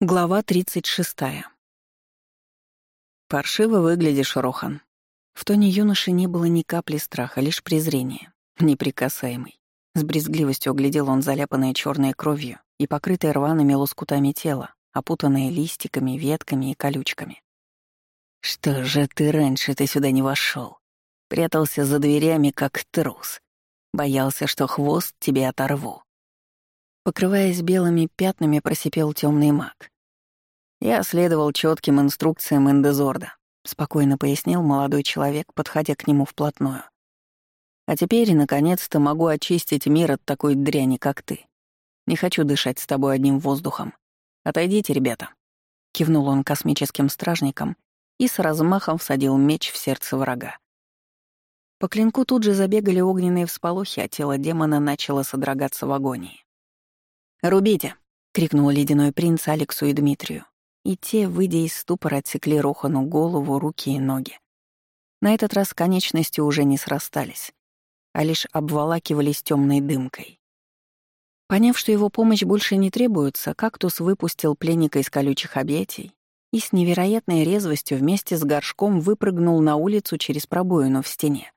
Глава 36. «Паршиво выглядишь, Рохан». В тоне юноши не было ни капли страха, лишь презрение, неприкасаемый. С брезгливостью оглядел он заляпанное черной кровью и покрытое рваными лоскутами тело, опутанное листиками, ветками и колючками. «Что же ты раньше ты сюда не вошел? Прятался за дверями, как трус. Боялся, что хвост тебе оторву». Покрываясь белыми пятнами, просипел темный маг. Я следовал четким инструкциям Индезорда, спокойно пояснил молодой человек, подходя к нему вплотную. А теперь, наконец-то, могу очистить мир от такой дряни, как ты. Не хочу дышать с тобой одним воздухом. Отойдите, ребята. Кивнул он космическим стражникам и с размахом всадил меч в сердце врага. По клинку тут же забегали огненные всполохи, а тело демона начало содрогаться в агонии. «Рубите!» — крикнул ледяной принц Алексу и Дмитрию и те, выйдя из ступора, отсекли Рохану голову, руки и ноги. На этот раз конечности уже не срастались, а лишь обволакивались темной дымкой. Поняв, что его помощь больше не требуется, кактус выпустил пленника из колючих объятий и с невероятной резвостью вместе с горшком выпрыгнул на улицу через пробоину в стене.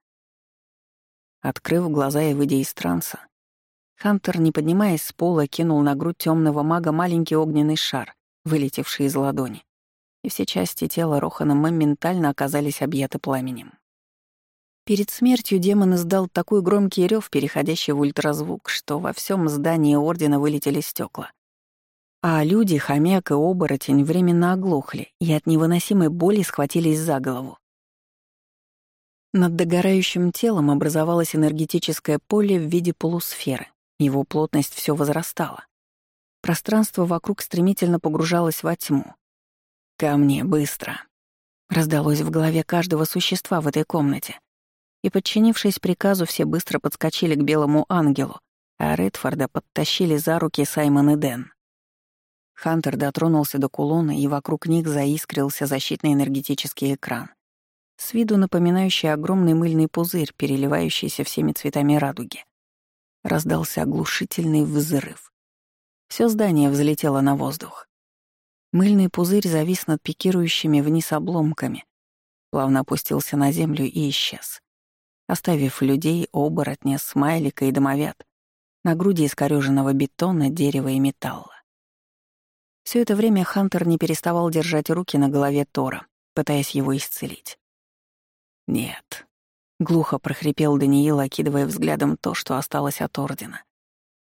Открыв глаза и выйдя из транса, Хантер, не поднимаясь с пола, кинул на грудь темного мага маленький огненный шар, вылетевший из ладони, и все части тела Рохана моментально оказались объяты пламенем. Перед смертью демон издал такой громкий рев, переходящий в ультразвук, что во всем здании Ордена вылетели стекла. А люди, хомяк и оборотень временно оглохли и от невыносимой боли схватились за голову. Над догорающим телом образовалось энергетическое поле в виде полусферы. Его плотность все возрастала. Пространство вокруг стремительно погружалось во тьму. «Ко мне, быстро!» Раздалось в голове каждого существа в этой комнате. И, подчинившись приказу, все быстро подскочили к белому ангелу, а Редфорда подтащили за руки Саймон и Дэн. Хантер дотронулся до кулона, и вокруг них заискрился защитный энергетический экран, с виду напоминающий огромный мыльный пузырь, переливающийся всеми цветами радуги. Раздался оглушительный взрыв. Все здание взлетело на воздух. Мыльный пузырь завис над пикирующими вниз обломками, плавно опустился на землю и исчез, оставив людей, оборотня, смайлика и домовят на груди искорёженного бетона, дерева и металла. Все это время Хантер не переставал держать руки на голове Тора, пытаясь его исцелить. «Нет», — глухо прохрипел Даниил, окидывая взглядом то, что осталось от Ордена.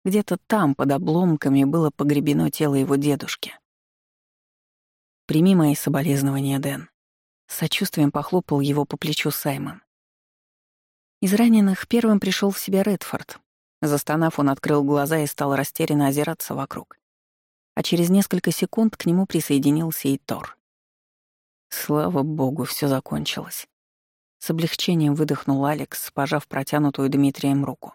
Где-то там, под обломками, было погребено тело его дедушки. «Прими мои соболезнования, Дэн». С сочувствием похлопал его по плечу Саймон. Из раненых первым пришел в себя Редфорд. Застонав, он открыл глаза и стал растерянно озираться вокруг. А через несколько секунд к нему присоединился и Тор. Слава богу, все закончилось. С облегчением выдохнул Алекс, пожав протянутую Дмитрием руку.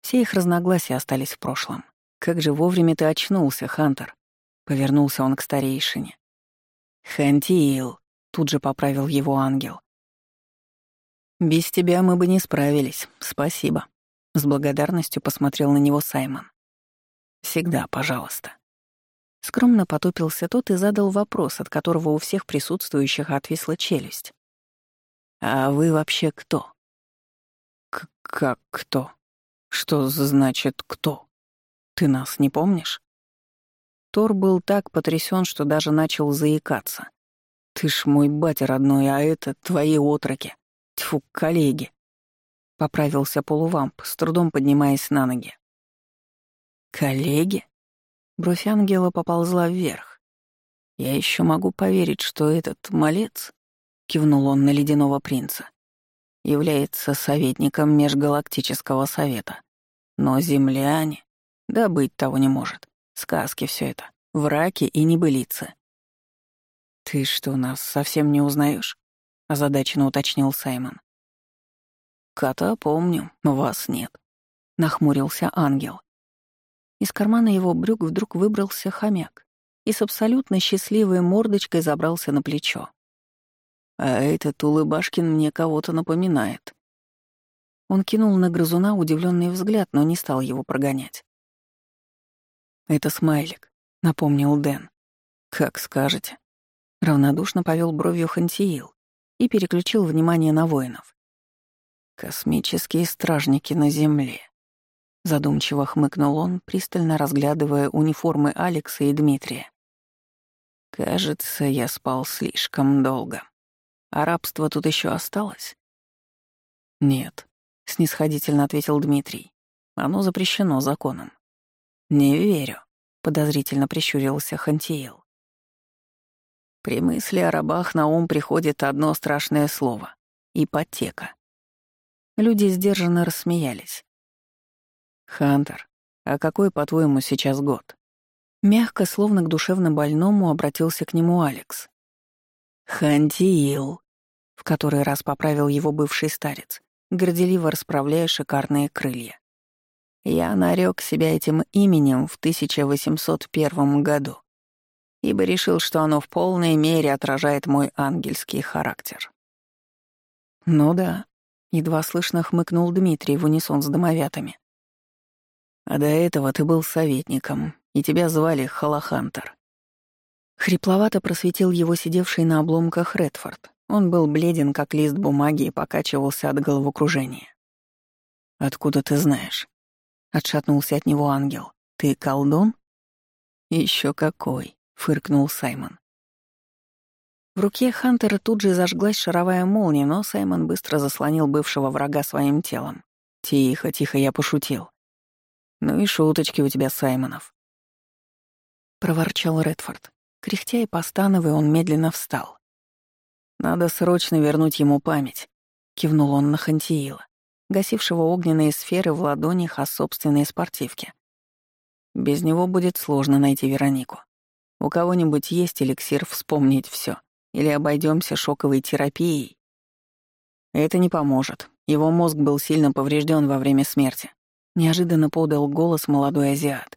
Все их разногласия остались в прошлом. «Как же вовремя ты очнулся, Хантер?» Повернулся он к старейшине. «Хантиил», — тут же поправил его ангел. «Без тебя мы бы не справились, спасибо». С благодарностью посмотрел на него Саймон. «Всегда, пожалуйста». Скромно потупился тот и задал вопрос, от которого у всех присутствующих отвисла челюсть. «А вы вообще кто?» К «Как кто?» «Что значит кто? Ты нас не помнишь?» Тор был так потрясен, что даже начал заикаться. «Ты ж мой батя родной, а это твои отроки. Тьфу, коллеги!» Поправился полувамп, с трудом поднимаясь на ноги. «Коллеги?» Бровь ангела поползла вверх. «Я еще могу поверить, что этот малец...» — кивнул он на ледяного принца является советником Межгалактического совета. Но земляне... Да быть того не может. Сказки все это. Враки и небылицы. «Ты что, нас совсем не узнаешь? озадаченно уточнил Саймон. «Кота помню, вас нет», — нахмурился ангел. Из кармана его брюк вдруг выбрался хомяк и с абсолютно счастливой мордочкой забрался на плечо. А этот Улыбашкин мне кого-то напоминает. Он кинул на грызуна удивленный взгляд, но не стал его прогонять. «Это смайлик», — напомнил Дэн. «Как скажете». Равнодушно повел бровью Хантиил и переключил внимание на воинов. «Космические стражники на Земле», — задумчиво хмыкнул он, пристально разглядывая униформы Алекса и Дмитрия. «Кажется, я спал слишком долго. А рабство тут еще осталось?» «Нет», — снисходительно ответил Дмитрий. «Оно запрещено законом». «Не верю», — подозрительно прищурился Хантиил. При мысли о рабах на ум приходит одно страшное слово — ипотека. Люди сдержанно рассмеялись. «Хантер, а какой, по-твоему, сейчас год?» Мягко, словно к душевно больному, обратился к нему Алекс. «Хантиил», — в который раз поправил его бывший старец, горделиво расправляя шикарные крылья. «Я нарек себя этим именем в 1801 году, ибо решил, что оно в полной мере отражает мой ангельский характер». «Ну да», Едва слышно хмыкнул Дмитрий в унисон с домовятами. «А до этого ты был советником, и тебя звали Халахантер». Хрипловато просветил его сидевший на обломках Редфорд. Он был бледен, как лист бумаги, и покачивался от головокружения. «Откуда ты знаешь?» — отшатнулся от него ангел. «Ты колдун?» Еще какой!» — фыркнул Саймон. В руке Хантера тут же зажглась шаровая молния, но Саймон быстро заслонил бывшего врага своим телом. «Тихо, тихо, я пошутил». «Ну и шуточки у тебя, Саймонов». Проворчал Редфорд. Кряхтя и постановая, он медленно встал. «Надо срочно вернуть ему память», — кивнул он на Хантиила, гасившего огненные сферы в ладонях о собственной спортивке. «Без него будет сложно найти Веронику. У кого-нибудь есть эликсир вспомнить все. Или обойдемся шоковой терапией? Это не поможет. Его мозг был сильно поврежден во время смерти. Неожиданно подал голос молодой азиат.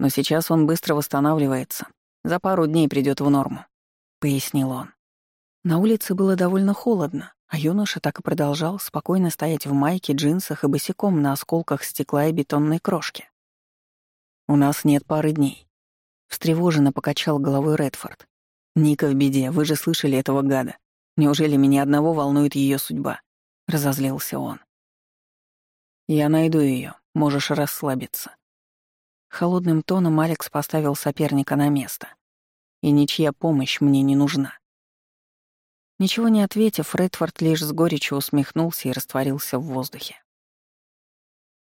Но сейчас он быстро восстанавливается. За пару дней придет в норму, пояснил он. На улице было довольно холодно, а юноша так и продолжал спокойно стоять в майке, джинсах и босиком на осколках стекла и бетонной крошки. «У нас нет пары дней», — встревоженно покачал головой Редфорд. «Ника в беде, вы же слышали этого гада. Неужели меня одного волнует ее судьба?» — разозлился он. «Я найду ее, можешь расслабиться». Холодным тоном Алекс поставил соперника на место. «И ничья помощь мне не нужна». Ничего не ответив, Редфорд лишь с горечью усмехнулся и растворился в воздухе.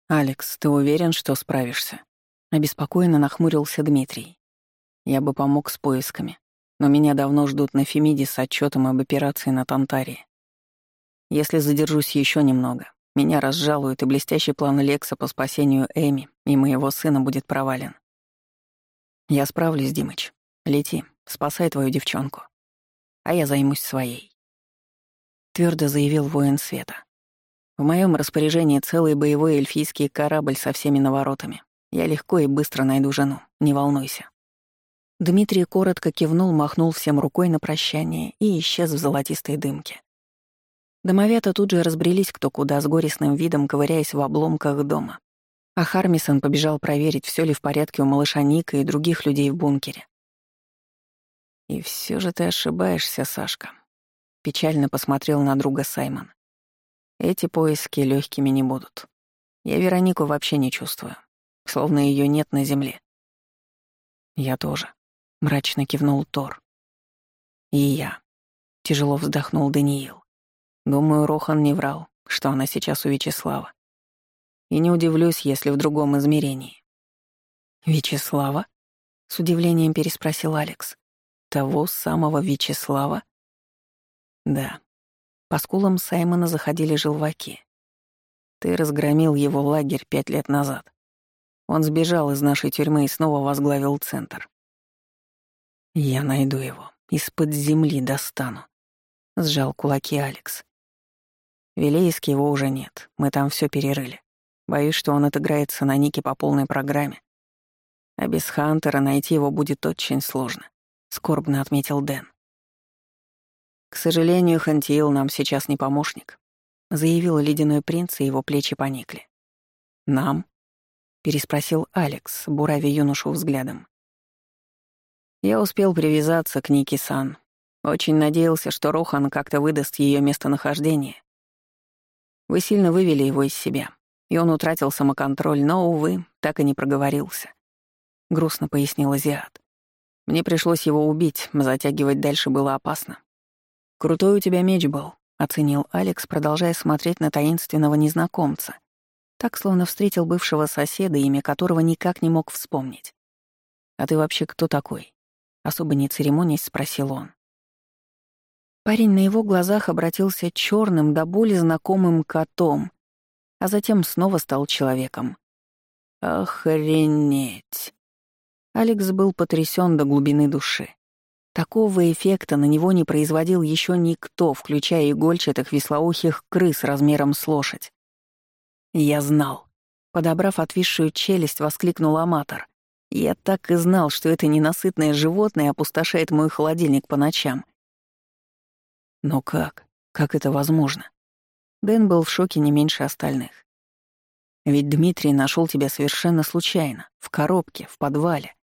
«Алекс, ты уверен, что справишься?» Обеспокоенно нахмурился Дмитрий. «Я бы помог с поисками, но меня давно ждут на Фемиде с отчетом об операции на Тантарии. Если задержусь еще немного, меня разжалуют, и блестящий план Лекса по спасению Эми и моего сына будет провален. Я справлюсь, Димыч. Лети, спасай твою девчонку. А я займусь своей. Твердо заявил воин света. В моем распоряжении целый боевой эльфийский корабль со всеми наворотами. Я легко и быстро найду жену, не волнуйся. Дмитрий коротко кивнул, махнул всем рукой на прощание и исчез в золотистой дымке. Домовята тут же разбрелись кто куда с горестным видом, ковыряясь в обломках дома. А Хармисон побежал проверить, все ли в порядке у малыша Ника и других людей в бункере. «И все же ты ошибаешься, Сашка», — печально посмотрел на друга Саймон. «Эти поиски легкими не будут. Я Веронику вообще не чувствую, словно ее нет на земле». «Я тоже», мрачно кивнул Тор. И я. Тяжело вздохнул Даниил. Думаю, Рохан не врал, что она сейчас у Вячеслава. И не удивлюсь, если в другом измерении. «Вячеслава?» — с удивлением переспросил Алекс. «Того самого Вячеслава?» «Да». По скулам Саймона заходили желваки. «Ты разгромил его лагерь пять лет назад. Он сбежал из нашей тюрьмы и снова возглавил центр. «Я найду его. Из-под земли достану», — сжал кулаки Алекс. Вилейски его уже нет. Мы там все перерыли. Боюсь, что он отыграется на Нике по полной программе. А без Хантера найти его будет очень сложно», — скорбно отметил Дэн. «К сожалению, Хантиил нам сейчас не помощник», — заявил ледяной принц, и его плечи поникли. «Нам?» — переспросил Алекс, буравя юношу взглядом. Я успел привязаться к Ники Сан. Очень надеялся, что Рохан как-то выдаст ее местонахождение. Вы сильно вывели его из себя, и он утратил самоконтроль, но, увы, так и не проговорился. Грустно пояснил Азиат. Мне пришлось его убить, затягивать дальше было опасно. «Крутой у тебя меч был», — оценил Алекс, продолжая смотреть на таинственного незнакомца. Так, словно встретил бывшего соседа, имя которого никак не мог вспомнить. «А ты вообще кто такой?» Особо не церемонясь, спросил он. Парень на его глазах обратился черным до боли знакомым котом, а затем снова стал человеком. Охренеть! Алекс был потрясен до глубины души. Такого эффекта на него не производил еще никто, включая игольчатых веслоухих крыс размером с лошадь. «Я знал». Подобрав отвисшую челюсть, воскликнул аматор. «Я так и знал, что это ненасытное животное опустошает мой холодильник по ночам. Но как? Как это возможно? Дэн был в шоке не меньше остальных. Ведь Дмитрий нашел тебя совершенно случайно, в коробке, в подвале.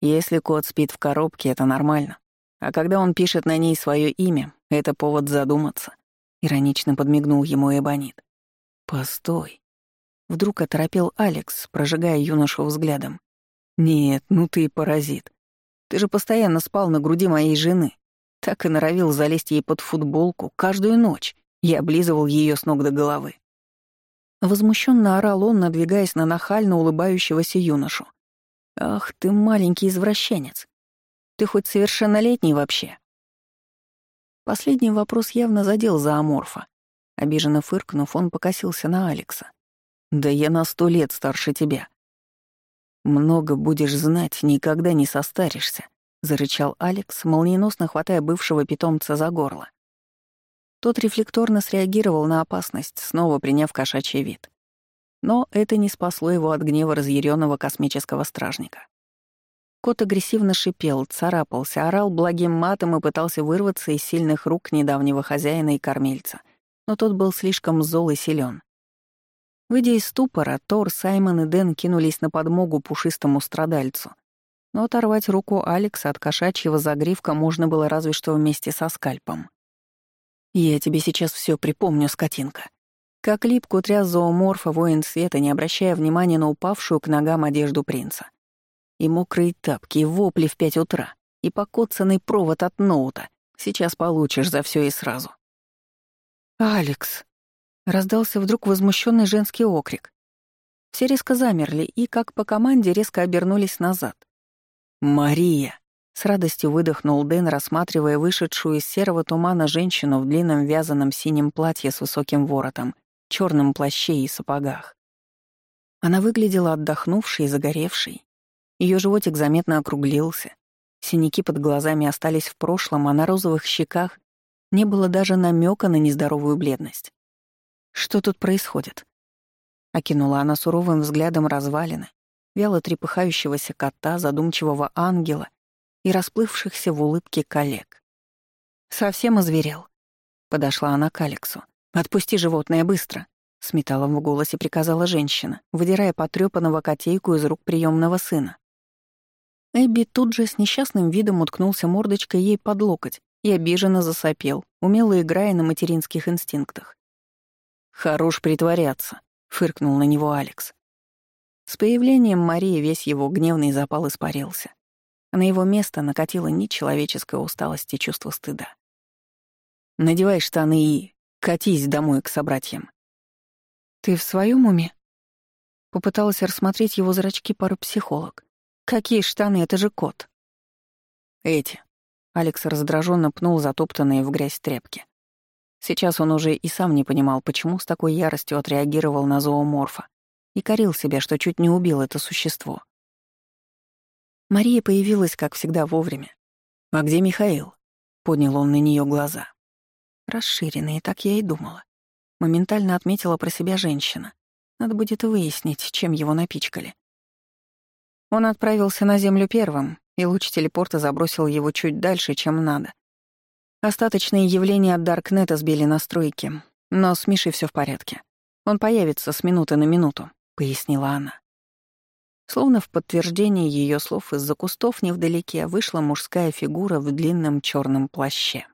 Если кот спит в коробке, это нормально. А когда он пишет на ней свое имя, это повод задуматься. Иронично подмигнул ему Эбонит. «Постой». Вдруг оторопел Алекс, прожигая юношу взглядом. «Нет, ну ты паразит. Ты же постоянно спал на груди моей жены. Так и норовил залезть ей под футболку каждую ночь. Я облизывал ее с ног до головы. Возмущенно орал он, надвигаясь на нахально улыбающегося юношу. «Ах ты, маленький извращенец! Ты хоть совершеннолетний вообще?» Последний вопрос явно задел за Аморфа. Обиженно фыркнув, он покосился на Алекса. «Да я на сто лет старше тебя. Много будешь знать, никогда не состаришься. — зарычал Алекс, молниеносно хватая бывшего питомца за горло. Тот рефлекторно среагировал на опасность, снова приняв кошачий вид. Но это не спасло его от гнева разъяренного космического стражника. Кот агрессивно шипел, царапался, орал благим матом и пытался вырваться из сильных рук недавнего хозяина и кормильца, но тот был слишком зол и силен. Выйдя из ступора, Тор, Саймон и Дэн кинулись на подмогу пушистому страдальцу, но оторвать руку Алекса от кошачьего загривка можно было разве что вместе со скальпом. «Я тебе сейчас все припомню, скотинка». Как липку тряс зооморфа воин света, не обращая внимания на упавшую к ногам одежду принца. И мокрые тапки, и вопли в пять утра, и покоцанный провод от ноута. Сейчас получишь за все и сразу. «Алекс!» — раздался вдруг возмущенный женский окрик. Все резко замерли и, как по команде, резко обернулись назад. «Мария!» — с радостью выдохнул Дэн, рассматривая вышедшую из серого тумана женщину в длинном вязаном синем платье с высоким воротом, черном плаще и сапогах. Она выглядела отдохнувшей и загоревшей. Ее животик заметно округлился. Синяки под глазами остались в прошлом, а на розовых щеках не было даже намека на нездоровую бледность. «Что тут происходит?» Окинула она суровым взглядом развалины, вяло трепыхающегося кота, задумчивого ангела и расплывшихся в улыбке коллег. «Совсем озверел?» Подошла она к Алексу. «Отпусти животное быстро!» С металлом в голосе приказала женщина, выдирая потрёпанного котейку из рук приемного сына. Эбби тут же с несчастным видом уткнулся мордочкой ей под локоть и обиженно засопел, умело играя на материнских инстинктах. «Хорош притворяться», — фыркнул на него Алекс. С появлением Марии весь его гневный запал испарился. На его место накатила нечеловеческая усталость и чувство стыда. «Надевай штаны и катись домой к собратьям». «Ты в своем уме?» Попыталась рассмотреть его зрачки пару-психолог. «Какие штаны? Это же кот!» «Эти». Алекс раздраженно пнул затоптанные в грязь тряпки. Сейчас он уже и сам не понимал, почему с такой яростью отреагировал на зооморфа и корил себя, что чуть не убил это существо. Мария появилась, как всегда, вовремя. «А где Михаил?» — поднял он на нее глаза. Расширенные, так я и думала. Моментально отметила про себя женщина. Надо будет выяснить, чем его напичкали. Он отправился на Землю первым, и луч телепорта забросил его чуть дальше, чем надо. Остаточные явления от Даркнета сбили настройки, но с Мишей все в порядке. Он появится с минуты на минуту. — пояснила она. Словно в подтверждение ее слов из-за кустов невдалеке вышла мужская фигура в длинном черном плаще.